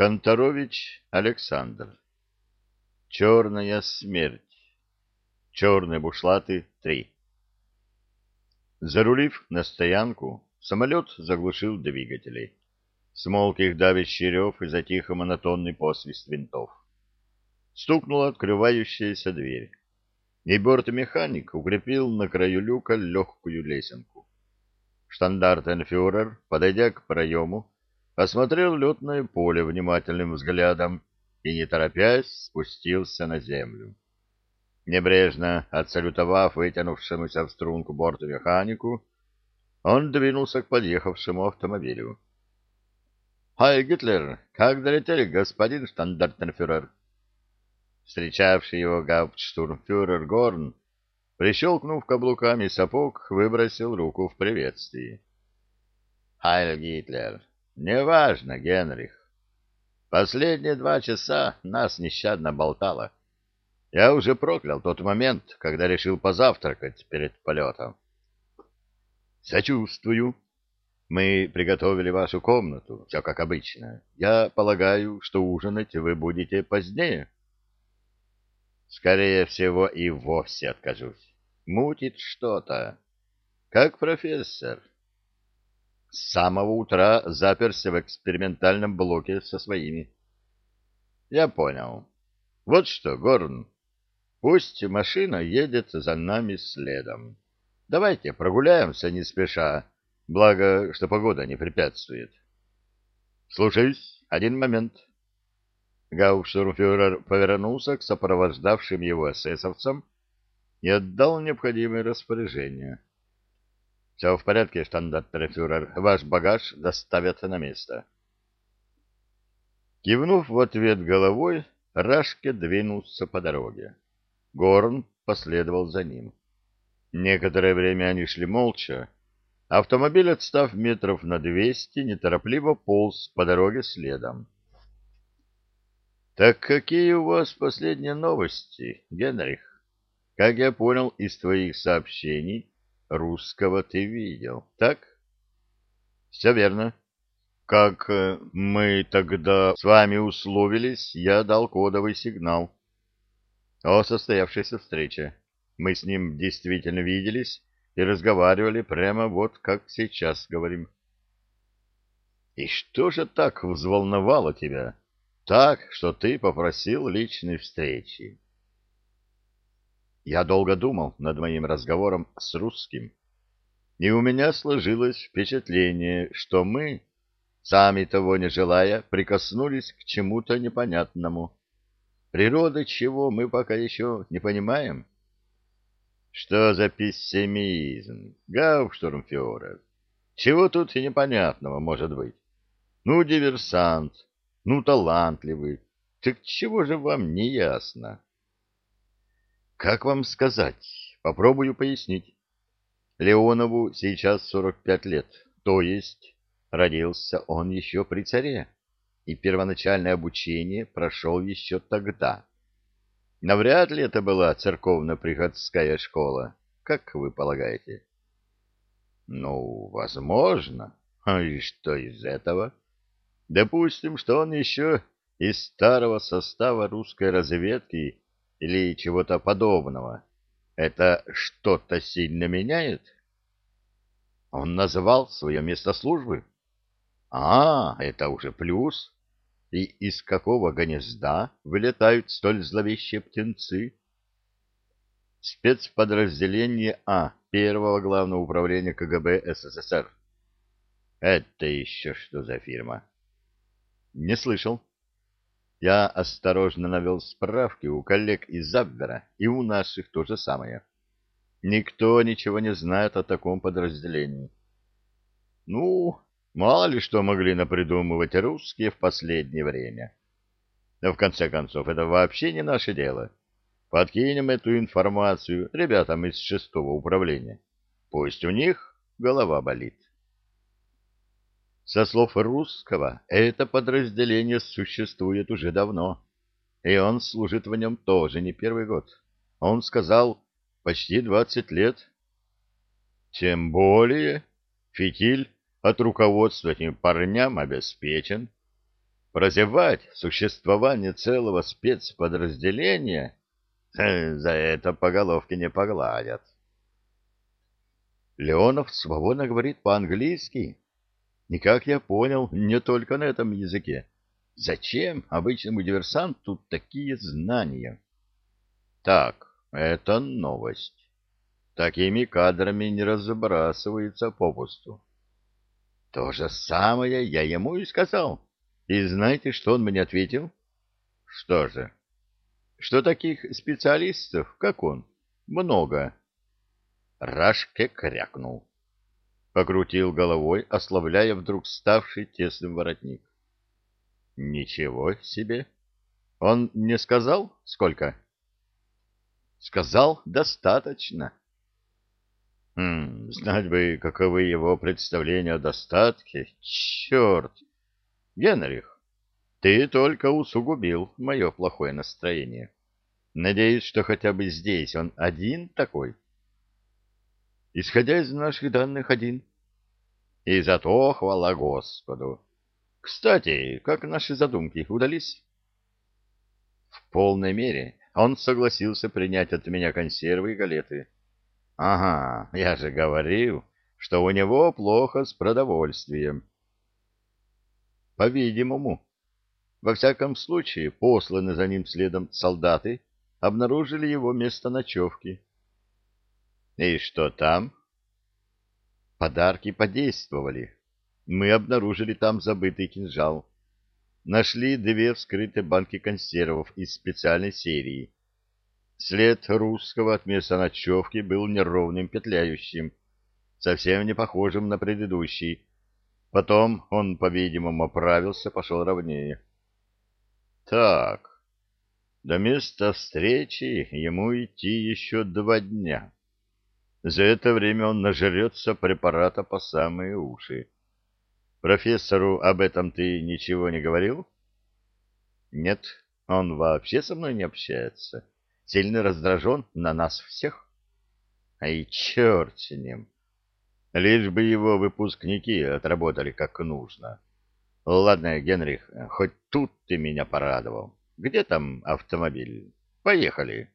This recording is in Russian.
Конторович Александр. Черная смерть. Черные бушлаты 3. Зарулив на стоянку, самолет заглушил двигатели. Смолк их давящий рев и затих монотонный посвист винтов. Стукнула открывающаяся дверь, и бортмеханик укрепил на краю люка легкую лесенку. Штандартенфюрер, подойдя к проему, осмотрел летное поле внимательным взглядом и, не торопясь, спустился на землю. Небрежно отсалютовав вытянувшемуся в струнку борту механику, он двинулся к подъехавшему автомобилю. — Хай, Гитлер, как долетели, господин штандартенфюрер? Встречавший его гауптштурмфюрер Горн, прищелкнув каблуками сапог, выбросил руку в приветствии. — Хайль Гитлер, Неважно, Генрих. Последние два часа нас нещадно болтало. Я уже проклял тот момент, когда решил позавтракать перед полетом. Сочувствую. Мы приготовили вашу комнату, все как обычно. Я полагаю, что ужинать вы будете позднее. Скорее всего, и вовсе откажусь. Мутит что-то. Как профессор. С самого утра заперся в экспериментальном блоке со своими. Я понял. Вот что, Горн, пусть машина едет за нами следом. Давайте прогуляемся не спеша, благо, что погода не препятствует. Слушаюсь, один момент. Гауптштурмфюрер повернулся к сопровождавшим его эсэсовцам и отдал необходимые распоряжения. Все в порядке, штандартенфюрер. Ваш багаж доставят на место. Кивнув в ответ головой, Рашке двинулся по дороге. Горн последовал за ним. Некоторое время они шли молча. Автомобиль, отстав метров на двести, неторопливо полз по дороге следом. — Так какие у вас последние новости, Генрих? Как я понял из твоих сообщений, русского ты видел, так? Все верно. Как э, мы тогда с вами условились, я дал кодовый сигнал о состоявшейся встрече. Мы с ним действительно виделись и разговаривали прямо вот как сейчас говорим. И что же так взволновало тебя? Так, что ты попросил личной встречи. Я долго думал над моим разговором с русским, и у меня сложилось впечатление, что мы, сами того не желая, прикоснулись к чему-то непонятному. Природа чего мы пока еще не понимаем. Что за пессимизм, Гауптштурмфюрер? Чего тут и непонятного может быть? Ну, диверсант, ну, талантливый. Так чего же вам не ясно? Как вам сказать? Попробую пояснить. Леонову сейчас 45 лет, то есть родился он еще при царе, и первоначальное обучение прошел еще тогда. Навряд ли это была церковно-приходская школа, как вы полагаете? Ну, возможно. А и что из этого? Допустим, что он еще из старого состава русской разведки или чего-то подобного, это что-то сильно меняет? Он называл свое место службы. А, это уже плюс. И из какого гнезда вылетают столь зловещие птенцы? Спецподразделение А Первого Главного управления КГБ СССР. Это еще что за фирма? Не слышал. Я осторожно навел справки у коллег из Абвера, и у наших то же самое. Никто ничего не знает о таком подразделении. Ну, мало ли что могли напридумывать русские в последнее время. Но в конце концов, это вообще не наше дело. Подкинем эту информацию ребятам из шестого управления. Пусть у них голова болит. Со слов русского, это подразделение существует уже давно, и он служит в нем тоже не первый год. Он сказал, почти двадцать лет. Тем более фитиль от руководства этим парням обеспечен. Прозевать существование целого спецподразделения за это по головке не погладят. Леонов свободно говорит по-английски. Никак я понял, не только на этом языке. Зачем обычному диверсанту такие знания? Так, это новость. Такими кадрами не разбрасываются попусту. То же самое я ему и сказал. И знаете, что он мне ответил? Что же? Что таких специалистов, как он, много. Рашке крякнул. Покрутил головой, ослабляя вдруг ставший тесным воротник. Ничего себе! Он не сказал, сколько? Сказал, достаточно. Хм, знать бы, каковы его представления о достатке. Черт! Генрих, ты только усугубил мое плохое настроение. Надеюсь, что хотя бы здесь он один такой. Исходя из наших данных, один. И зато хвала Господу. Кстати, как наши задумки удались? В полной мере. Он согласился принять от меня консервы и галеты. Ага, я же говорил, что у него плохо с продовольствием. По-видимому. Во всяком случае, посланы за ним следом солдаты обнаружили его место ночевки. И что там? Подарки подействовали. Мы обнаружили там забытый кинжал. Нашли две вскрытые банки консервов из специальной серии. След русского от места ночевки был неровным петляющим, совсем не похожим на предыдущий. Потом он, по-видимому, оправился, пошел ровнее. Так, до места встречи ему идти еще два дня. За это время он нажрется препарата по самые уши. Профессору об этом ты ничего не говорил? Нет, он вообще со мной не общается. Сильно раздражен на нас всех. Ай, черт с ним. Лишь бы его выпускники отработали как нужно. Ладно, Генрих, хоть тут ты меня порадовал. Где там автомобиль? Поехали.